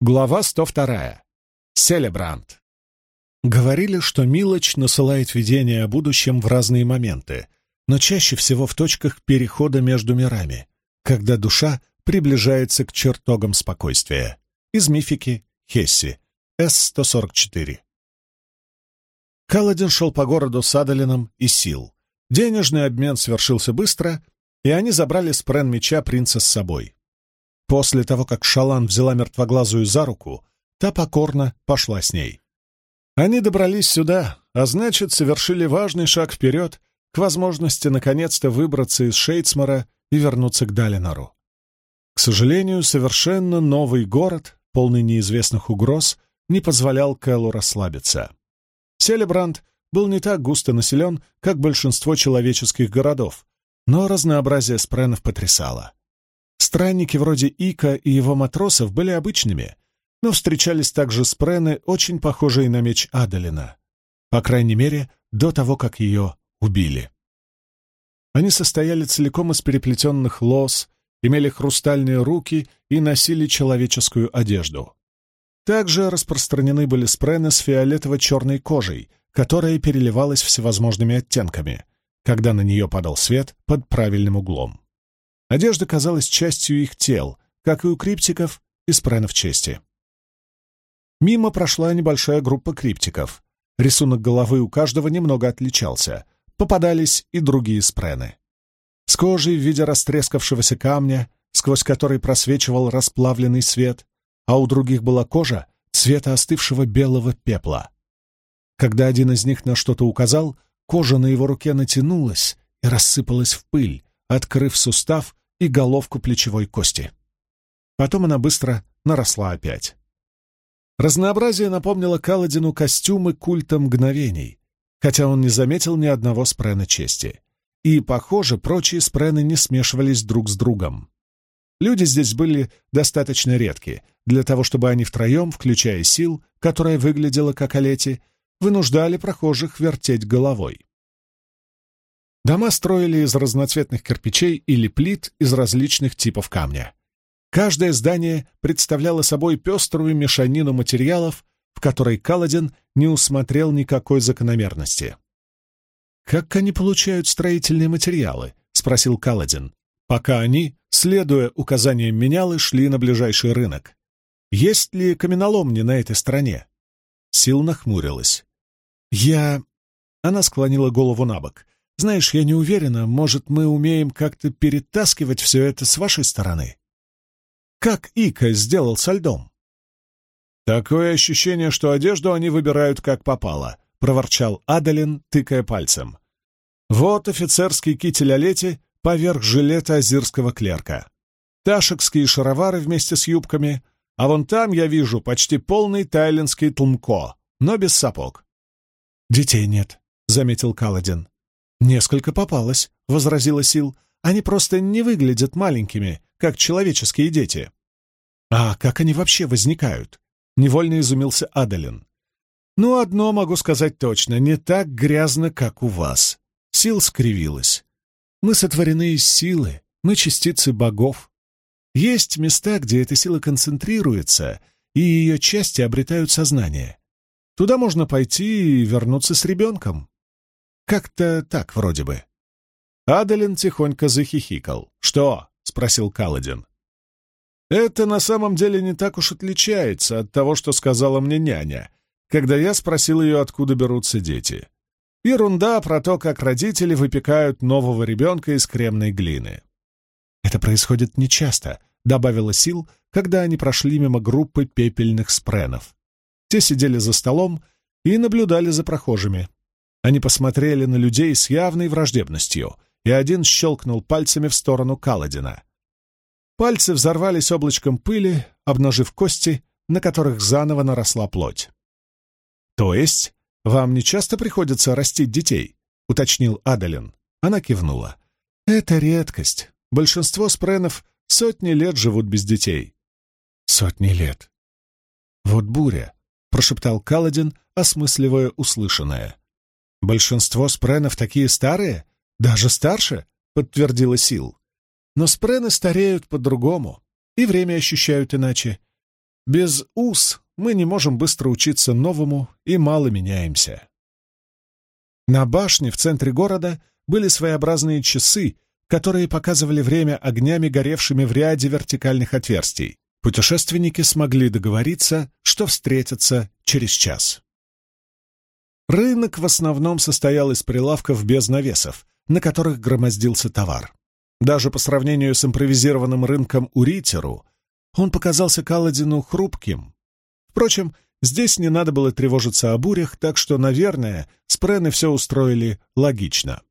Глава 102. Селебрант. Говорили, что Милоч насылает видения о будущем в разные моменты, но чаще всего в точках перехода между мирами, когда душа приближается к чертогам спокойствия. Из мифики Хесси, С-144. Каладин шел по городу с Адалином и Сил. Денежный обмен свершился быстро, и они забрали с Прен меча принца с собой. После того, как Шалан взяла мертвоглазую за руку, та покорно пошла с ней. Они добрались сюда, а значит, совершили важный шаг вперед к возможности наконец-то выбраться из Шейцмара и вернуться к Далинору. К сожалению, совершенно новый город, полный неизвестных угроз, не позволял Кэллу расслабиться. Селебранд был не так густо населен, как большинство человеческих городов, но разнообразие спренов потрясало. Странники вроде Ика и его матросов были обычными, но встречались также спрены, очень похожие на меч Адалина. По крайней мере, до того, как ее убили. Они состояли целиком из переплетенных лос, имели хрустальные руки и носили человеческую одежду. Также распространены были спрены с фиолетово-черной кожей, которая переливалась всевозможными оттенками, когда на нее падал свет под правильным углом. Одежда казалась частью их тел, как и у криптиков и спренов чести. Мимо прошла небольшая группа криптиков. Рисунок головы у каждого немного отличался. Попадались и другие спрены. С кожей в виде растрескавшегося камня, сквозь который просвечивал расплавленный свет, а у других была кожа цвета остывшего белого пепла. Когда один из них на что-то указал, кожа на его руке натянулась и рассыпалась в пыль, открыв сустав и головку плечевой кости. Потом она быстро наросла опять. Разнообразие напомнило Каладину костюмы культа мгновений, хотя он не заметил ни одного спрена чести. И, похоже, прочие спрены не смешивались друг с другом. Люди здесь были достаточно редки для того, чтобы они втроем, включая сил, которая выглядела как Олети, вынуждали прохожих вертеть головой. Дома строили из разноцветных кирпичей или плит из различных типов камня. Каждое здание представляло собой пеструю мешанину материалов, в которой Каладин не усмотрел никакой закономерности. «Как они получают строительные материалы?» — спросил Каладин, пока они, следуя указаниям менялы, шли на ближайший рынок. «Есть ли каменоломни на этой стороне?» Сил нахмурилась. «Я...» Она склонила голову на бок. Знаешь, я не уверена, может, мы умеем как-то перетаскивать все это с вашей стороны? Как Ика сделал со льдом? Такое ощущение, что одежду они выбирают как попало, проворчал Адалин, тыкая пальцем. Вот офицерский китель Олети поверх жилета азирского клерка. Ташекские шаровары вместе с юбками, а вон там я вижу почти полный тайлинский тлмко, но без сапог. «Детей нет», — заметил Каладин. «Несколько попалось», — возразила Сил. «Они просто не выглядят маленькими, как человеческие дети». «А как они вообще возникают?» — невольно изумился Адалин. «Ну, одно могу сказать точно, не так грязно, как у вас». Сил скривилась. «Мы сотворены из силы, мы частицы богов. Есть места, где эта сила концентрируется, и ее части обретают сознание. Туда можно пойти и вернуться с ребенком. Как-то так вроде бы. Адалин тихонько захихикал. «Что?» — спросил Каладин. «Это на самом деле не так уж отличается от того, что сказала мне няня, когда я спросил ее, откуда берутся дети. Ерунда про то, как родители выпекают нового ребенка из кремной глины». «Это происходит нечасто», — добавила Сил, когда они прошли мимо группы пепельных спренов. Те сидели за столом и наблюдали за прохожими. Они посмотрели на людей с явной враждебностью, и один щелкнул пальцами в сторону Каладина. Пальцы взорвались облачком пыли, обнажив кости, на которых заново наросла плоть. «То есть вам не часто приходится растить детей?» — уточнил Адалин. Она кивнула. «Это редкость. Большинство спренов сотни лет живут без детей». «Сотни лет». «Вот буря», — прошептал Каладин, осмысливая услышанное. «Большинство спренов такие старые? Даже старше?» — подтвердила Сил. «Но спрены стареют по-другому, и время ощущают иначе. Без ус мы не можем быстро учиться новому и мало меняемся. На башне в центре города были своеобразные часы, которые показывали время огнями, горевшими в ряде вертикальных отверстий. Путешественники смогли договориться, что встретятся через час. Рынок в основном состоял из прилавков без навесов, на которых громоздился товар. Даже по сравнению с импровизированным рынком у Ритеру, он показался Каладину хрупким. Впрочем, здесь не надо было тревожиться о бурях, так что, наверное, спрены все устроили логично.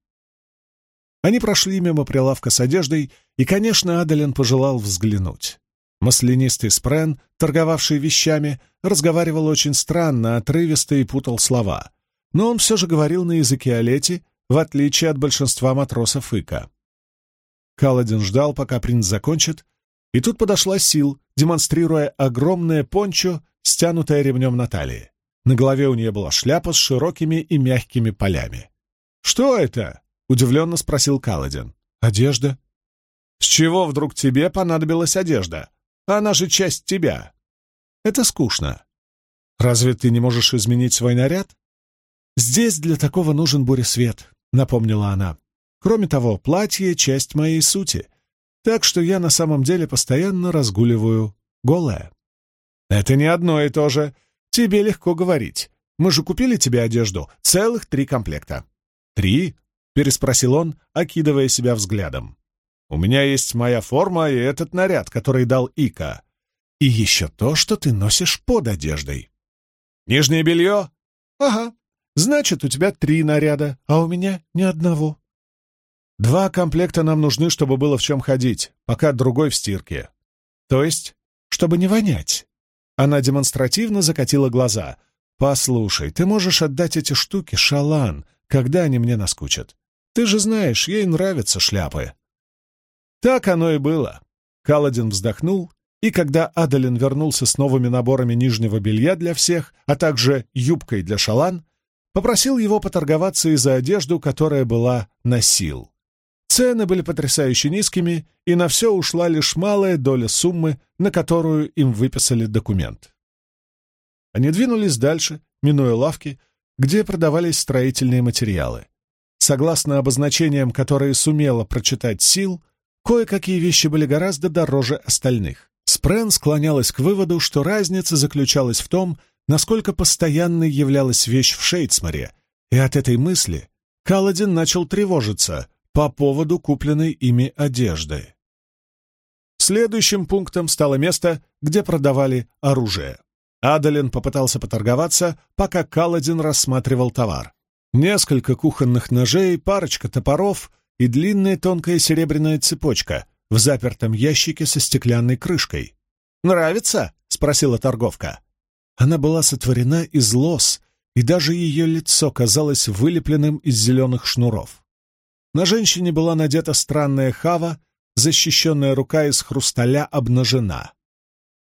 Они прошли мимо прилавка с одеждой, и, конечно, Адален пожелал взглянуть. Маслянистый спрен, торговавший вещами, разговаривал очень странно, отрывисто и путал слова. Но он все же говорил на языке Олети, в отличие от большинства матросов Ика. Каладин ждал, пока принц закончит, и тут подошла Сил, демонстрируя огромное пончо, стянутое ремнем на талии. На голове у нее была шляпа с широкими и мягкими полями. «Что это?» — удивленно спросил Каладин. «Одежда». «С чего вдруг тебе понадобилась одежда? Она же часть тебя». «Это скучно». «Разве ты не можешь изменить свой наряд?» «Здесь для такого нужен буресвет», — напомнила она. Кроме того, платье — часть моей сути, так что я на самом деле постоянно разгуливаю голая. Это не одно и то же. Тебе легко говорить. Мы же купили тебе одежду. Целых три комплекта. Три? Переспросил он, окидывая себя взглядом. У меня есть моя форма и этот наряд, который дал Ика. И еще то, что ты носишь под одеждой. Нижнее белье? Ага. Значит, у тебя три наряда, а у меня ни одного. Два комплекта нам нужны, чтобы было в чем ходить, пока другой в стирке. То есть, чтобы не вонять. Она демонстративно закатила глаза. «Послушай, ты можешь отдать эти штуки Шалан, когда они мне наскучат. Ты же знаешь, ей нравятся шляпы». Так оно и было. Каладин вздохнул, и когда Адалин вернулся с новыми наборами нижнего белья для всех, а также юбкой для Шалан, попросил его поторговаться и за одежду, которая была на сил. Цены были потрясающе низкими, и на все ушла лишь малая доля суммы, на которую им выписали документ. Они двинулись дальше, минуя лавки, где продавались строительные материалы. Согласно обозначениям, которые сумела прочитать Сил, кое-какие вещи были гораздо дороже остальных. Спрен склонялась к выводу, что разница заключалась в том, насколько постоянной являлась вещь в Шейцмаре, и от этой мысли Каладин начал тревожиться — по поводу купленной ими одежды. Следующим пунктом стало место, где продавали оружие. Адалин попытался поторговаться, пока Каладин рассматривал товар. Несколько кухонных ножей, парочка топоров и длинная тонкая серебряная цепочка в запертом ящике со стеклянной крышкой. «Нравится?» — спросила торговка. Она была сотворена из лос, и даже ее лицо казалось вылепленным из зеленых шнуров. На женщине была надета странная хава, защищенная рука из хрусталя обнажена.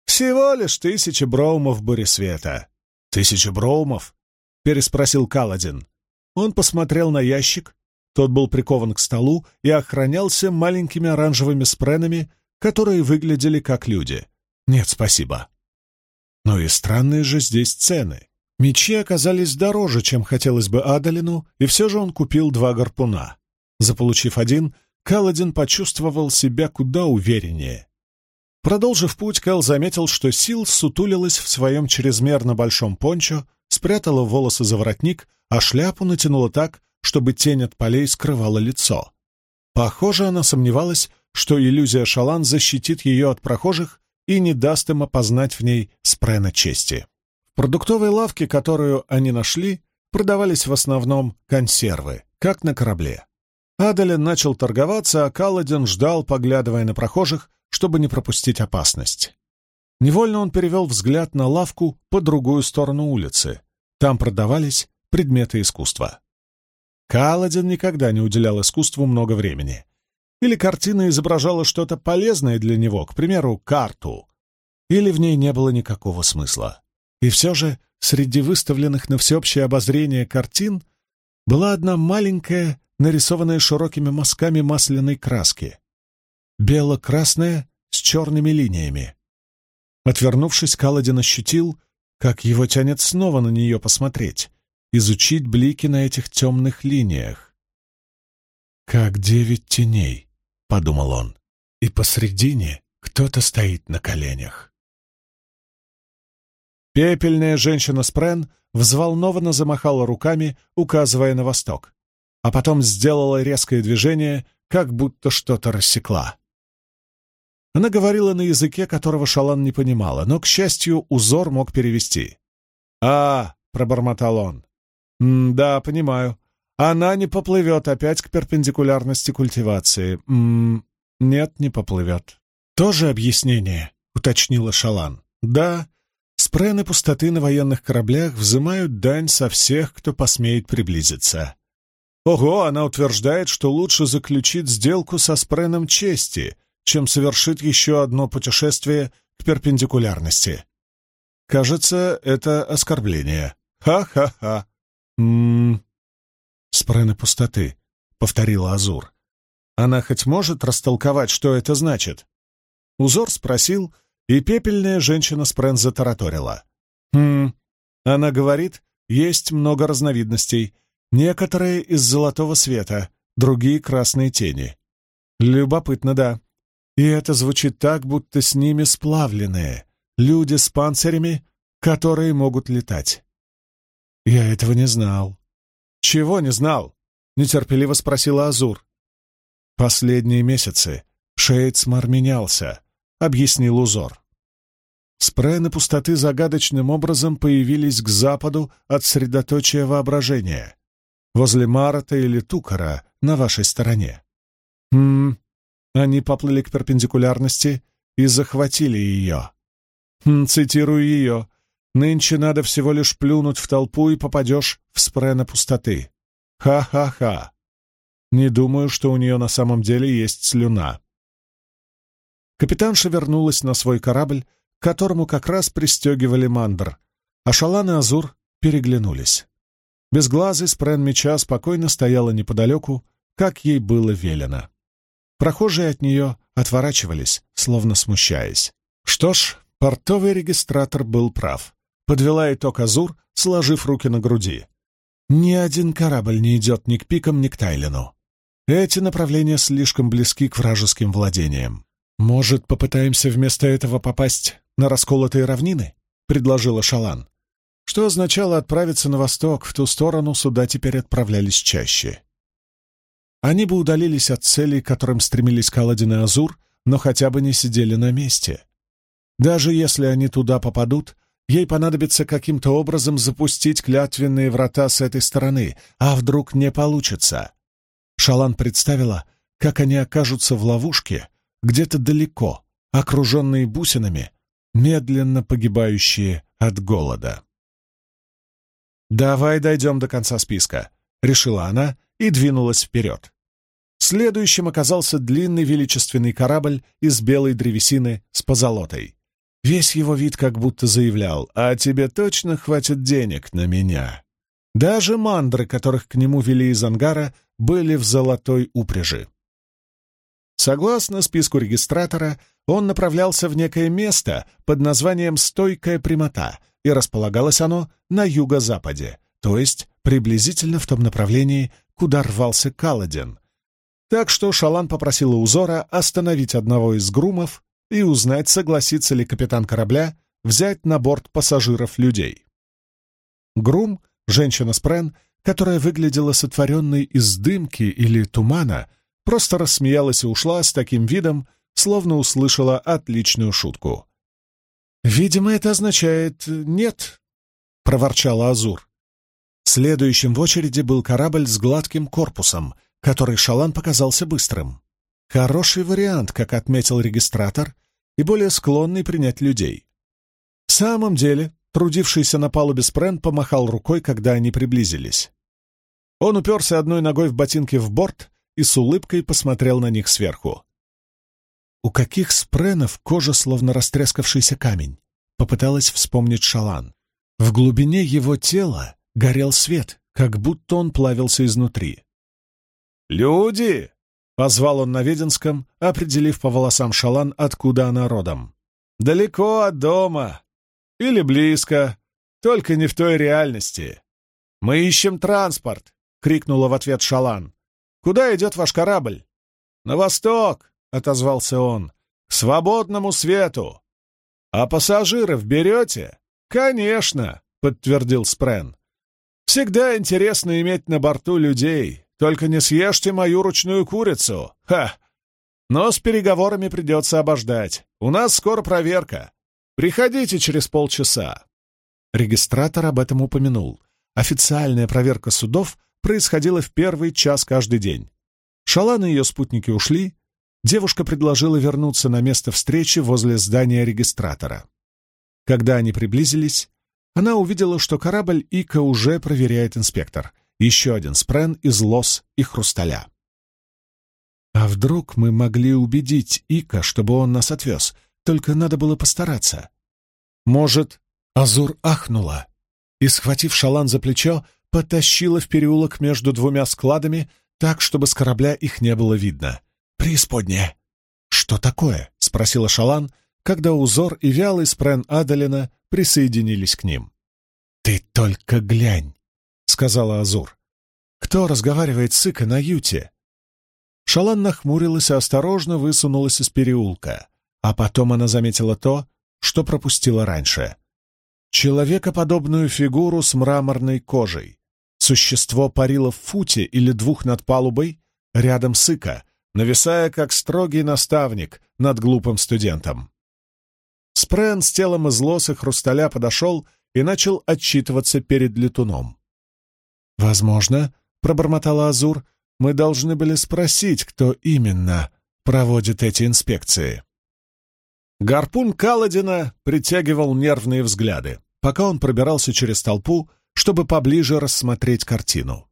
«Всего лишь тысяча броумов буресвета». «Тысяча броумов?» — переспросил Каладин. Он посмотрел на ящик. Тот был прикован к столу и охранялся маленькими оранжевыми спренами, которые выглядели как люди. «Нет, спасибо». Но и странные же здесь цены. Мечи оказались дороже, чем хотелось бы Адалину, и все же он купил два гарпуна. Заполучив один, Каладин почувствовал себя куда увереннее. Продолжив путь, Кэл заметил, что Сил сутулилась в своем чрезмерно большом пончо, спрятала волосы за воротник, а шляпу натянула так, чтобы тень от полей скрывала лицо. Похоже, она сомневалась, что иллюзия Шалан защитит ее от прохожих и не даст им опознать в ней спрена чести. В продуктовой лавке, которую они нашли, продавались в основном консервы, как на корабле. Адалин начал торговаться, а Каладин ждал, поглядывая на прохожих, чтобы не пропустить опасность. Невольно он перевел взгляд на лавку по другую сторону улицы. Там продавались предметы искусства. Каладин никогда не уделял искусству много времени. Или картина изображала что-то полезное для него, к примеру, карту, или в ней не было никакого смысла. И все же среди выставленных на всеобщее обозрение картин была одна маленькая нарисованная широкими мазками масляной краски. Бело-красная с черными линиями. Отвернувшись, Каладин ощутил, как его тянет снова на нее посмотреть, изучить блики на этих темных линиях. «Как девять теней», — подумал он, — «и посредине кто-то стоит на коленях». Пепельная женщина Спрен взволнованно замахала руками, указывая на восток, а потом сделала резкое движение, как будто что-то рассекла. Она говорила на языке, которого Шалан не понимала, но, к счастью, узор мог перевести. «А, — пробормотал он, — да, понимаю. Она не поплывет опять к перпендикулярности культивации. М -м нет, не поплывет». «Тоже объяснение?» — уточнила Шалан. «Да, спрены пустоты на военных кораблях взимают дань со всех, кто посмеет приблизиться». Ого, она утверждает, что лучше заключить сделку со спреном чести, чем совершит еще одно путешествие к перпендикулярности. Кажется, это оскорбление. Ха-ха-ха. Спрены пустоты, — повторила Азур. Она хоть может растолковать, что это значит? Узор спросил, и пепельная женщина Спрен затараторила. «Хм...» Она говорит, есть много разновидностей. Некоторые из золотого света, другие — красные тени. Любопытно, да. И это звучит так, будто с ними сплавленные, люди с панцирями, которые могут летать. Я этого не знал. Чего не знал? Нетерпеливо спросила Азур. Последние месяцы Шейдсмар менялся, объяснил узор. Спрены пустоты загадочным образом появились к западу от средоточия воображения, возле Марата или Тукара на вашей стороне. Хм, они поплыли к перпендикулярности и захватили ее. Хм, цитирую ее. «Нынче надо всего лишь плюнуть в толпу и попадешь в спрена пустоты. Ха-ха-ха. Не думаю, что у нее на самом деле есть слюна». Капитанша вернулась на свой корабль, к которому как раз пристегивали мандр, а Шалан и Азур переглянулись. Безглазый спрен меча спокойно стояла неподалеку, как ей было велено. Прохожие от нее отворачивались, словно смущаясь. Что ж, портовый регистратор был прав. Подвела итог Азур, сложив руки на груди. Ни один корабль не идет ни к пикам, ни к Тайлену. Эти направления слишком близки к вражеским владениям. «Может, попытаемся вместо этого попасть на расколотые равнины?» — предложила Шалан. Что означало отправиться на восток, в ту сторону суда теперь отправлялись чаще. Они бы удалились от целей, к которым стремились Каладин и Азур, но хотя бы не сидели на месте. Даже если они туда попадут, ей понадобится каким-то образом запустить клятвенные врата с этой стороны, а вдруг не получится. Шалан представила, как они окажутся в ловушке, где-то далеко, окруженные бусинами, медленно погибающие от голода. «Давай дойдем до конца списка», — решила она и двинулась вперед. Следующим оказался длинный величественный корабль из белой древесины с позолотой. Весь его вид как будто заявлял, «А тебе точно хватит денег на меня». Даже мандры, которых к нему вели из ангара, были в золотой упряжи. Согласно списку регистратора, он направлялся в некое место под названием «Стойкая прямота», и располагалось оно на юго-западе, то есть приблизительно в том направлении, куда рвался Каладин. Так что Шалан попросила Узора остановить одного из грумов и узнать, согласится ли капитан корабля взять на борт пассажиров людей. Грум, женщина Спрен, которая выглядела сотворенной из дымки или тумана, просто рассмеялась и ушла с таким видом, словно услышала отличную шутку. «Видимо, это означает «нет», — проворчала Азур. Следующим в очереди был корабль с гладким корпусом, который Шалан показался быстрым. Хороший вариант, как отметил регистратор, и более склонный принять людей. В самом деле, трудившийся на палубе Спрен помахал рукой, когда они приблизились. Он уперся одной ногой в ботинки в борт и с улыбкой посмотрел на них сверху. «У каких спренов кожа словно растрескавшийся камень?» — попыталась вспомнить Шалан. В глубине его тела горел свет, как будто он плавился изнутри. «Люди!» — позвал он на Веденском, определив по волосам шалан, откуда она родом. Далеко от дома. Или близко, только не в той реальности. Мы ищем транспорт, — крикнула в ответ Шалан. Куда идет ваш корабль? На восток, — отозвался он, — к свободному свету. А пассажиров берете? Конечно, — подтвердил Спрен. Всегда интересно иметь на борту людей, только не съешьте мою ручную курицу. Ха! Но с переговорами придется обождать. У нас скоро проверка. Приходите через полчаса». Регистратор об этом упомянул. Официальная проверка судов происходила в первый час каждый день. Шалан и ее спутники ушли. Девушка предложила вернуться на место встречи возле здания регистратора. Когда они приблизились, она увидела, что корабль Ика уже проверяет инспектор. Еще один спрен из лос и хрусталя. А вдруг мы могли убедить Ика, чтобы он нас отвез? Только надо было постараться. Может, Азур ахнула и, схватив шалан за плечо, потащила в переулок между двумя складами так, чтобы с корабля их не было видно. «Преисподняя!» «Что такое?» — спросила Шалан, когда Узор и Вялый Спрен Адалина присоединились к ним. «Ты только глянь!» — сказала Азур. «Кто разговаривает с Ика на юте?» Шалан нахмурилась и осторожно высунулась из переулка, а потом она заметила то, что пропустила раньше. Человекоподобную фигуру с мраморной кожей. Существо парило в футе или двух над палубой, рядом с Ика, нависая как строгий наставник над глупым студентом. Спрен с телом из лоса хрусталя подошел и начал отчитываться перед летуном. «Возможно, — пробормотала Азур, — мы должны были спросить, кто именно проводит эти инспекции. Гарпун Каладина притягивал нервные взгляды, пока он пробирался через толпу, чтобы поближе рассмотреть картину.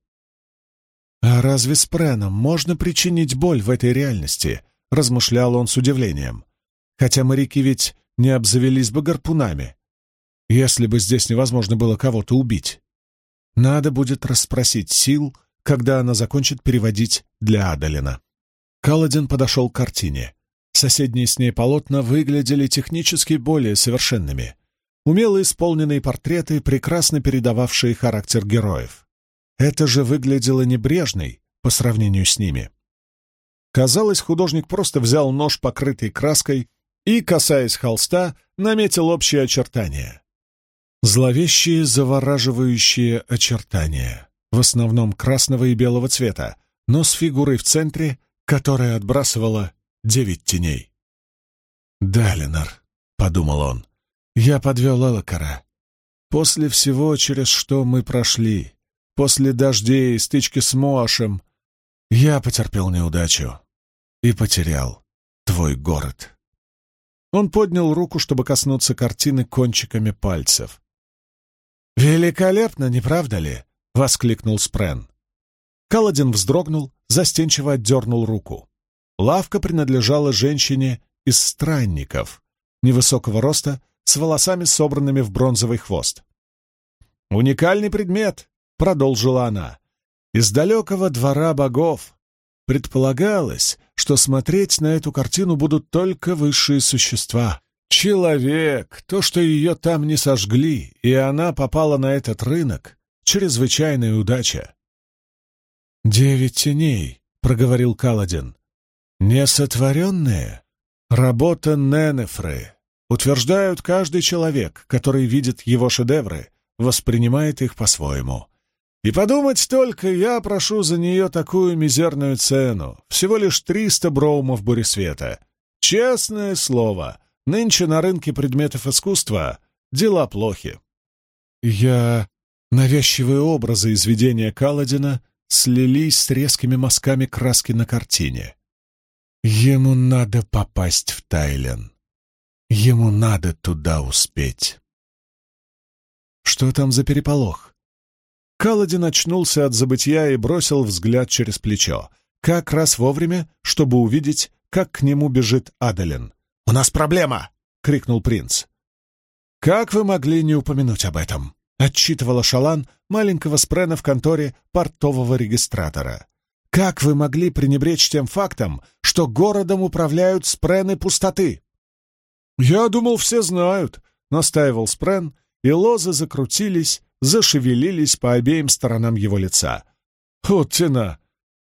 «А разве с Преном можно причинить боль в этой реальности?» — размышлял он с удивлением. «Хотя моряки ведь не обзавелись бы гарпунами, если бы здесь невозможно было кого-то убить. Надо будет расспросить сил когда она закончит переводить для Адалина. Каладин подошел к картине. Соседние с ней полотна выглядели технически более совершенными. Умело исполненные портреты, прекрасно передававшие характер героев. Это же выглядело небрежной по сравнению с ними. Казалось, художник просто взял нож, покрытый краской, и, касаясь холста, наметил общие очертания. Зловещие, завораживающие очертания в основном красного и белого цвета, но с фигурой в центре, которая отбрасывала девять теней. «Далинор», — подумал он, — «я подвел Элокара. После всего, через что мы прошли, после дождей и стычки с Моашем, я потерпел неудачу и потерял твой город». Он поднял руку, чтобы коснуться картины кончиками пальцев. «Великолепно, не правда ли?» — воскликнул Спрен. Каладин вздрогнул, застенчиво отдернул руку. Лавка принадлежала женщине из странников, невысокого роста, с волосами, собранными в бронзовый хвост. «Уникальный предмет», — продолжила она, — «из далекого двора богов. Предполагалось, что смотреть на эту картину будут только высшие существа. Человек, то, что ее там не сожгли, и она попала на этот рынок, чрезвычайная удача. «Девять теней», — проговорил Каладин. «Несотворенные? Работа Ненефры. Утверждают, каждый человек, который видит его шедевры, воспринимает их по-своему. И подумать только, я прошу за нее такую мизерную цену, всего лишь триста броумов буресвета. Честное слово, нынче на рынке предметов искусства дела плохи». «Я...» Навязчивые образы из видения Каладина слились с резкими мазками краски на картине. Ему надо попасть в Тайлен. Ему надо туда успеть. Что там за переполох? Каладин очнулся от забытья и бросил взгляд через плечо, как раз вовремя, чтобы увидеть, как к нему бежит Адалин. «У нас проблема!» — крикнул принц. «Как вы могли не упомянуть об этом?» — отчитывала Шалан маленького спрена в конторе портового регистратора. «Как вы могли пренебречь тем фактом, что городом управляют спрены пустоты?» «Я думал, все знают», — настаивал Спрен, и лозы закрутились, зашевелились по обеим сторонам его лица. «Вот тена!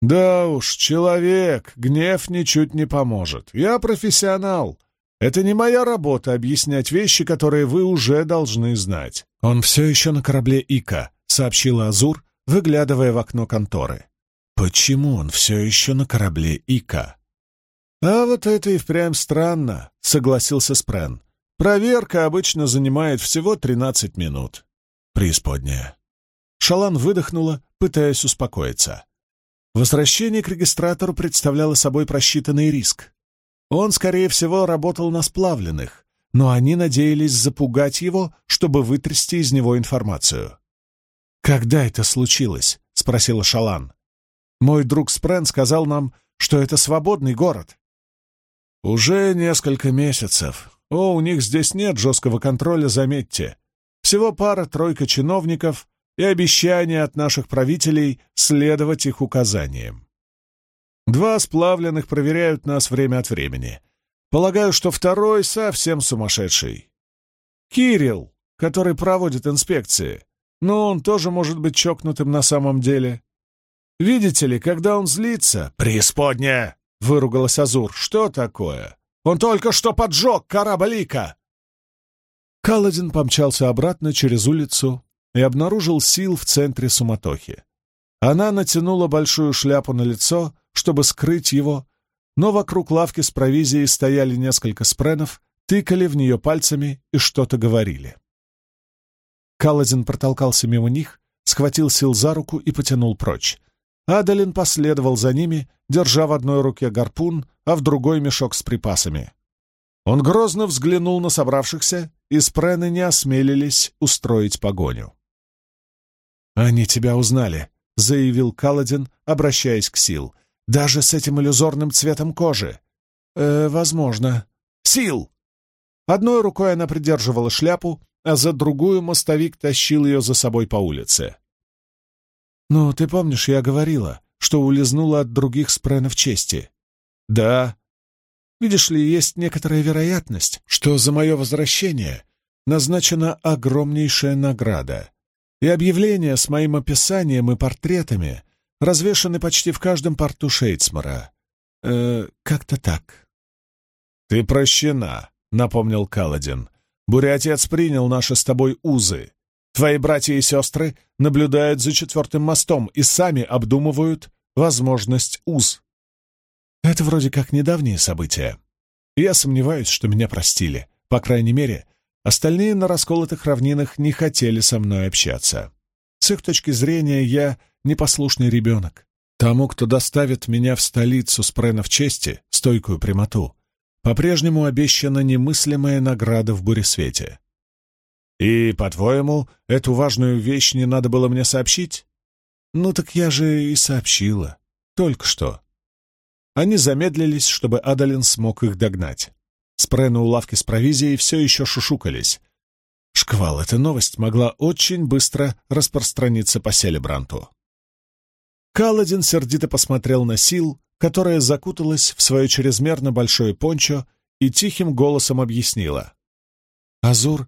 Да уж, человек, гнев ничуть не поможет. Я профессионал. Это не моя работа объяснять вещи, которые вы уже должны знать». «Он все еще на корабле Ика», — сообщила Азур, выглядывая в окно конторы. «Почему он все еще на корабле Ика?» «А вот это и впрямь странно», — согласился Спрен. «Проверка обычно занимает всего тринадцать минут». Преисподняя. Шалан выдохнула, пытаясь успокоиться. Возвращение к регистратору представляло собой просчитанный риск. Он, скорее всего, работал на сплавленных, но они надеялись запугать его, чтобы вытрясти из него информацию. «Когда это случилось?» — спросила Шалан. «Мой друг Спрен сказал нам, что это свободный город». «Уже несколько месяцев. О, у них здесь нет жесткого контроля, заметьте. Всего пара-тройка чиновников и обещания от наших правителей следовать их указаниям. Два сплавленных проверяют нас время от времени. Полагаю, что второй совсем сумасшедший. Кирилл, который проводит инспекции, но он тоже может быть чокнутым на самом деле. Видите ли, когда он злится... «Преисподняя!» — выругалась Азур. «Что такое? Он только что поджег корабль Ика!» Каладин помчался обратно через улицу и обнаружил сил в центре суматохи. Она натянула большую шляпу на лицо, чтобы скрыть его, но вокруг лавки с провизией стояли несколько спренов, тыкали в нее пальцами и что-то говорили. Каладин протолкался мимо них, схватил Сил за руку и потянул прочь. Адалин последовал за ними, держа в одной руке гарпун, а в другой мешок с припасами. Он грозно взглянул на собравшихся, и спрены не осмелились устроить погоню. «Они тебя узнали», — заявил Каладин, обращаясь к Сил. «Даже с этим иллюзорным цветом кожи». «Э, возможно». «Сил!» Одной рукой она придерживала шляпу, а за другую мостовик тащил ее за собой по улице. «Ну, ты помнишь, я говорила, что улизнула от других спренов чести?» «Да». «Видишь ли, есть некоторая вероятность, что за мое возвращение назначена огромнейшая награда, и объявления с моим описанием и портретами развешаны почти в каждом порту Шейцмара. Э, как-то так». «Ты прощена», — напомнил Каладин. «Бурятиец принял наши с тобой узы. Твои братья и сестры наблюдают за четвертым мостом и сами обдумывают возможность уз. Это вроде как недавние события. Я сомневаюсь, что меня простили. По крайней мере, остальные на расколотых равнинах не хотели со мной общаться. С их точки зрения я непослушный ребенок. Тому, кто доставит меня в столицу с пренов чести, стойкую прямоту, по-прежнему обещана немыслимая награда в буресвете. И, по-твоему, эту важную вещь не надо было мне сообщить? Ну так я же и сообщила. Только что. Они замедлились, чтобы Адалин смог их догнать. Спрены у лавки с провизией все еще шушукались. Шквал, эта новость могла очень быстро распространиться по Селебранту. Каладин сердито посмотрел на Сил, которая закуталась в свое чрезмерно большое пончо и тихим голосом объяснила. «Азур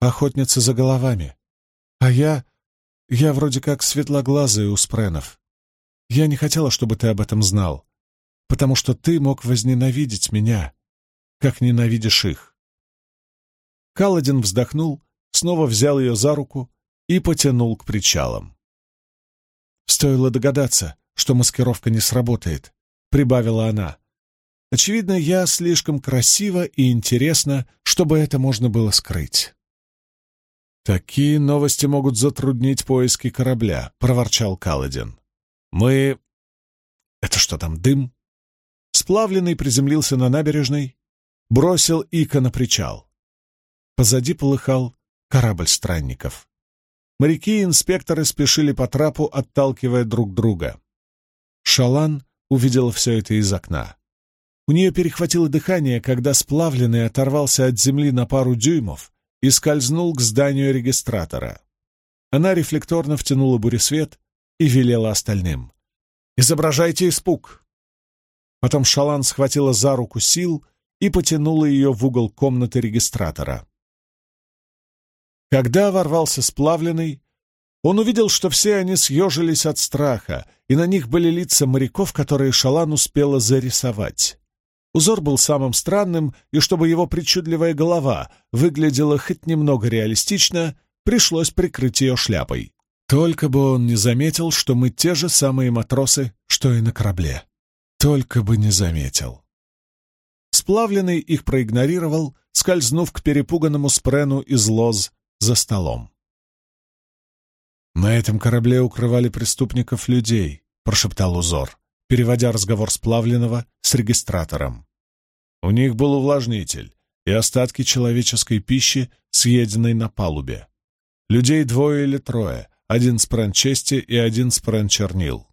охотница за головами. А я... я вроде как светлоглазая у спренов. Я не хотела, чтобы ты об этом знал, потому что ты мог возненавидеть меня, как ненавидишь их. Каладин вздохнул, снова взял ее за руку и потянул к причалам. «Стоило догадаться, что маскировка не сработает», — прибавила она. «Очевидно, я слишком красива и интересна, чтобы это можно было скрыть». «Такие новости могут затруднить поиски корабля», — проворчал Каладин. «Мы...» «Это что там, дым?» Сплавленный приземлился на набережной, бросил Ика на причал. Позади полыхал корабль странников. Моряки и инспекторы спешили по трапу, отталкивая друг друга. Шалан увидела все это из окна. У нее перехватило дыхание, когда сплавленный оторвался от земли на пару дюймов и скользнул к зданию регистратора. Она рефлекторно втянула буресвет и велела остальным. «Изображайте испуг!» Потом Шалан схватила за руку сил и потянула ее в угол комнаты регистратора. Когда ворвался сплавленный, он увидел, что все они съежились от страха, и на них были лица моряков, которые Шалан успела зарисовать. Узор был самым странным, и чтобы его причудливая голова выглядела хоть немного реалистично, пришлось прикрыть ее шляпой. Только бы он не заметил, что мы те же самые матросы, что и на корабле. Только бы не заметил. Сплавленный их проигнорировал, скользнув к перепуганному спрену из лоз за столом. «На этом корабле укрывали преступников людей», — прошептал узор, переводя разговор сплавленного с регистратором. У них был увлажнитель и остатки человеческой пищи, съеденной на палубе. Людей двое или трое, один спрен чести и один спрен чернил.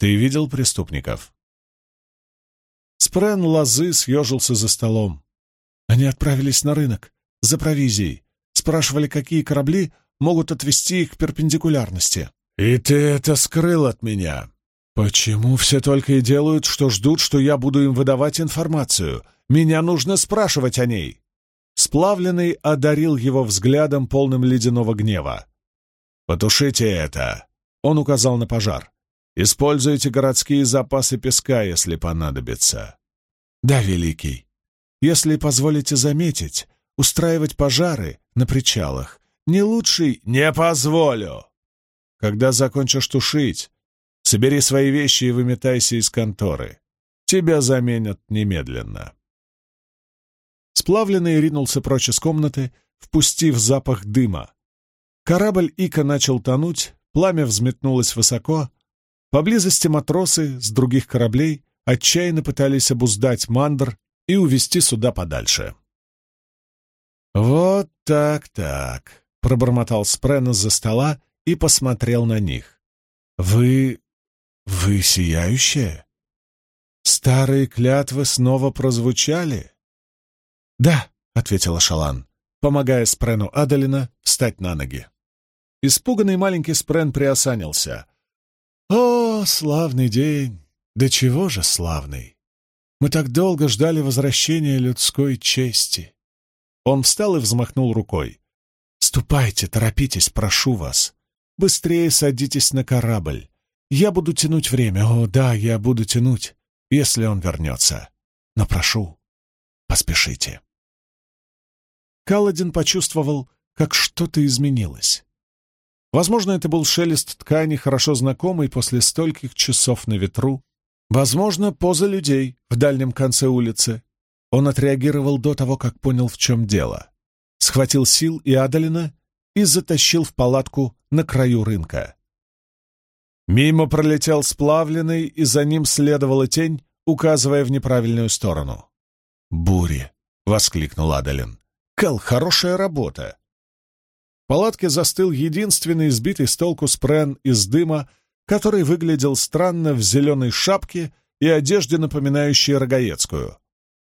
Ты видел преступников? Спрен лозы съежился за столом. Они отправились на рынок, за провизией, спрашивали, какие корабли могут отвести их к перпендикулярности. «И ты это скрыл от меня!» «Почему все только и делают, что ждут, что я буду им выдавать информацию? Меня нужно спрашивать о ней!» Сплавленный одарил его взглядом, полным ледяного гнева. «Потушите это!» — он указал на пожар. «Используйте городские запасы песка, если понадобится». «Да, Великий. Если позволите заметить, устраивать пожары на причалах не лучший...» «Не позволю!» «Когда закончишь тушить, собери свои вещи и выметайся из конторы. Тебя заменят немедленно». Сплавленный ринулся прочь из комнаты, впустив запах дыма. Корабль Ика начал тонуть, пламя взметнулось высоко. Поблизости матросы с других кораблей отчаянно пытались обуздать мандр и увести суда подальше. «Вот так-так», — пробормотал Спрен из-за стола и посмотрел на них. «Вы... вы сияющие? Старые клятвы снова прозвучали?» «Да», — ответила Шалан, помогая Спрену Адалина встать на ноги. Испуганный маленький Спрен приосанился. «О, славный день! Да чего же славный! Мы так долго ждали возвращения людской чести!» Он встал и взмахнул рукой. «Ступайте, торопитесь, прошу вас. Быстрее садитесь на корабль. Я буду тянуть время. О, да, я буду тянуть, если он вернется. Но прошу, поспешите». Каладин почувствовал, как что-то изменилось. Возможно, это был шелест ткани, хорошо знакомый после стольких часов на ветру. Возможно, поза людей в дальнем конце улицы. Он отреагировал до того, как понял, в чем дело. Схватил сил и Адалина и затащил в палатку на краю рынка. Мимо пролетел сплавленный, и за ним следовала тень, указывая в неправильную сторону. «Бури!» — воскликнул Адалин. Кэл, хорошая работа!» В палатке застыл единственный сбитый с толку спрен из дыма, который выглядел странно в зеленой шапке и одежде, напоминающей рогаецкую.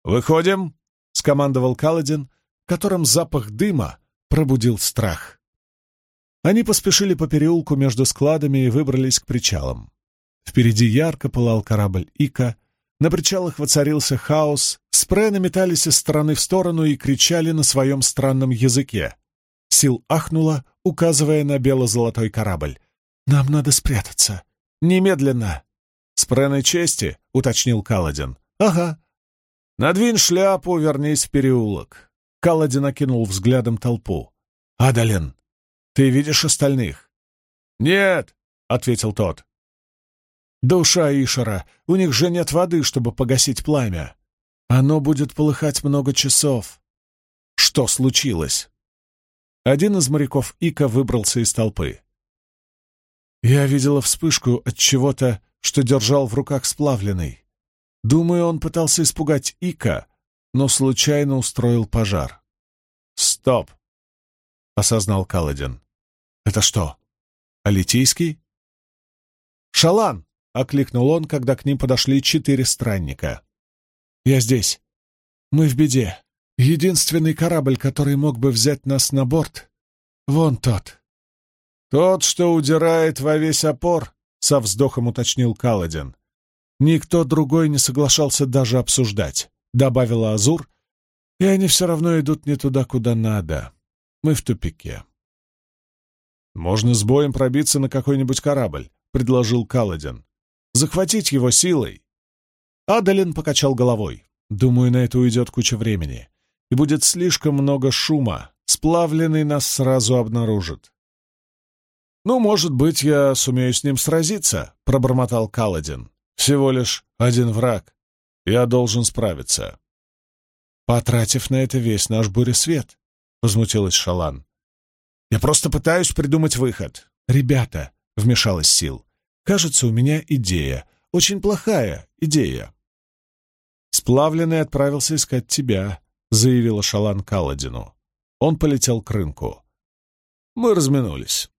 «Выходим!» — скомандовал Каладин, которым запах дыма пробудил страх. Они поспешили по переулку между складами и выбрались к причалам. Впереди ярко пылал корабль Ика, на причалах воцарился хаос, спрены метались из стороны в сторону и кричали на своем странном языке. Сил ахнула, указывая на бело-золотой корабль. «Нам надо спрятаться. Немедленно!» «Спрены чести?» — уточнил Каладин. «Ага». «Надвинь шляпу, вернись в переулок». Каладин окинул взглядом толпу. «Адален, ты видишь остальных?» «Нет», — ответил тот. Душа Ишара, у них же нет воды, чтобы погасить пламя. Оно будет полыхать много часов. Что случилось? Один из моряков Ика выбрался из толпы. Я видела вспышку от чего-то, что держал в руках сплавленный. Думаю, он пытался испугать Ика, но случайно устроил пожар. «Стоп!» — осознал Каладин. «Это что, Алитийский?» «Шалан!» — окликнул он, когда к ним подошли четыре странника. «Я здесь. Мы в беде. Единственный корабль, который мог бы взять нас на борт, вон тот». «Тот, что удирает во весь опор», — со вздохом уточнил Каладин. Никто другой не соглашался даже обсуждать. — добавила Азур, — «и они все равно идут не туда, куда надо. Мы в тупике». «Можно с боем пробиться на какой-нибудь корабль», — предложил Каладин. «Захватить его силой». Адалин покачал головой. «Думаю, на это уйдет куча времени. И будет слишком много шума. Сплавленный нас сразу обнаружит». «Ну, может быть, я сумею с ним сразиться», — пробормотал Каладин. «Всего лишь один враг. Я должен справиться». «Потратив на это весь наш буресвет», — возмутилась Шалан. Я просто пытаюсь придумать выход. Ребята, — вмешалась Сил, — кажется, у меня идея. Очень плохая идея. Сплавленный отправился искать тебя, — заявила Шалан Каладину. Он полетел к рынку. Мы разминулись.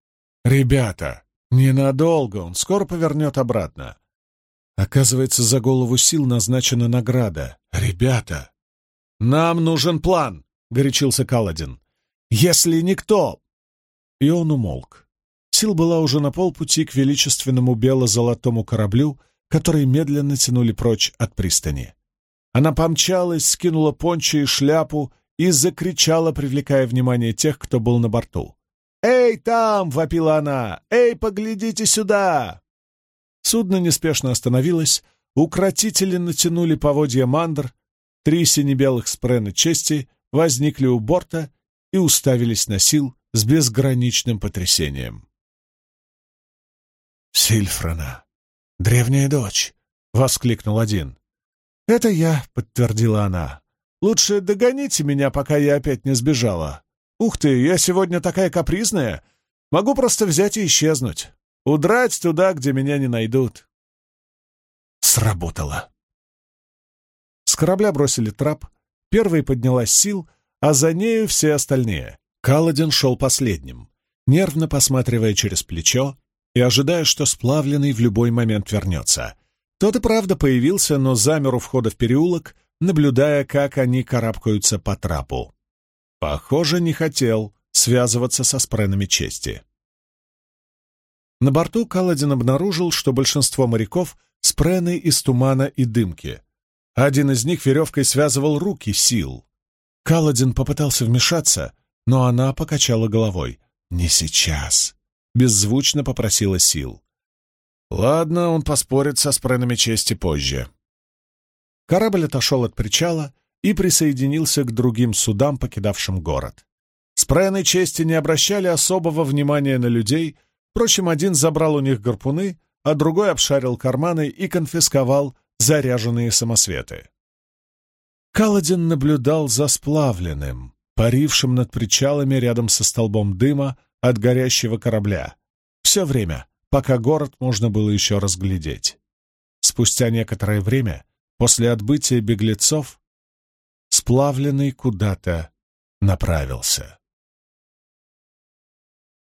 «Ребята, ненадолго, он скоро повернет обратно». Оказывается, за голову сил назначена награда. «Ребята!» «Нам нужен план!» — горячился Каладин. «Если никто и он умолк. Сил была уже на полпути к величественному бело-золотому кораблю, который медленно тянули прочь от пристани. Она помчалась, скинула пончо и шляпу и закричала, привлекая внимание тех, кто был на борту. «Эй, там!» — вопила она. «Эй, поглядите сюда!» Судно неспешно остановилось, укротители натянули поводья мандр, три сине-белых спрена чести возникли у борта и уставились на сил, с безграничным потрясением. «Сильфрана, древняя дочь!» — воскликнул один. «Это я», — подтвердила она. «Лучше догоните меня, пока я опять не сбежала. Ух ты, я сегодня такая капризная. Могу просто взять и исчезнуть. Удрать туда, где меня не найдут». Сработало. С корабля бросили трап, первой поднялась сил, а за нею все остальные. Каладин шел последним, нервно посматривая через плечо и ожидая, что сплавленный в любой момент вернется. Тот и правда появился, но замер у входа в переулок, наблюдая, как они карабкаются по трапу. Похоже, не хотел связываться со спренами чести. На борту Каладин обнаружил, что большинство моряков — спрены из тумана и дымки. Один из них веревкой связывал руки сил. Каладин попытался вмешаться, но она покачала головой. «Не сейчас», — беззвучно попросила сил. «Ладно, он поспорит со спренами чести позже». Корабль отошел от причала и присоединился к другим судам, покидавшим город. Спрены чести не обращали особого внимания на людей, впрочем, один забрал у них гарпуны, а другой обшарил карманы и конфисковал заряженные самосветы. Каладин наблюдал за сплавленным парившим над причалами рядом со столбом дыма от горящего корабля. Все время, пока город можно было еще разглядеть. Спустя некоторое время, после отбытия беглецов, сплавленный куда-то направился.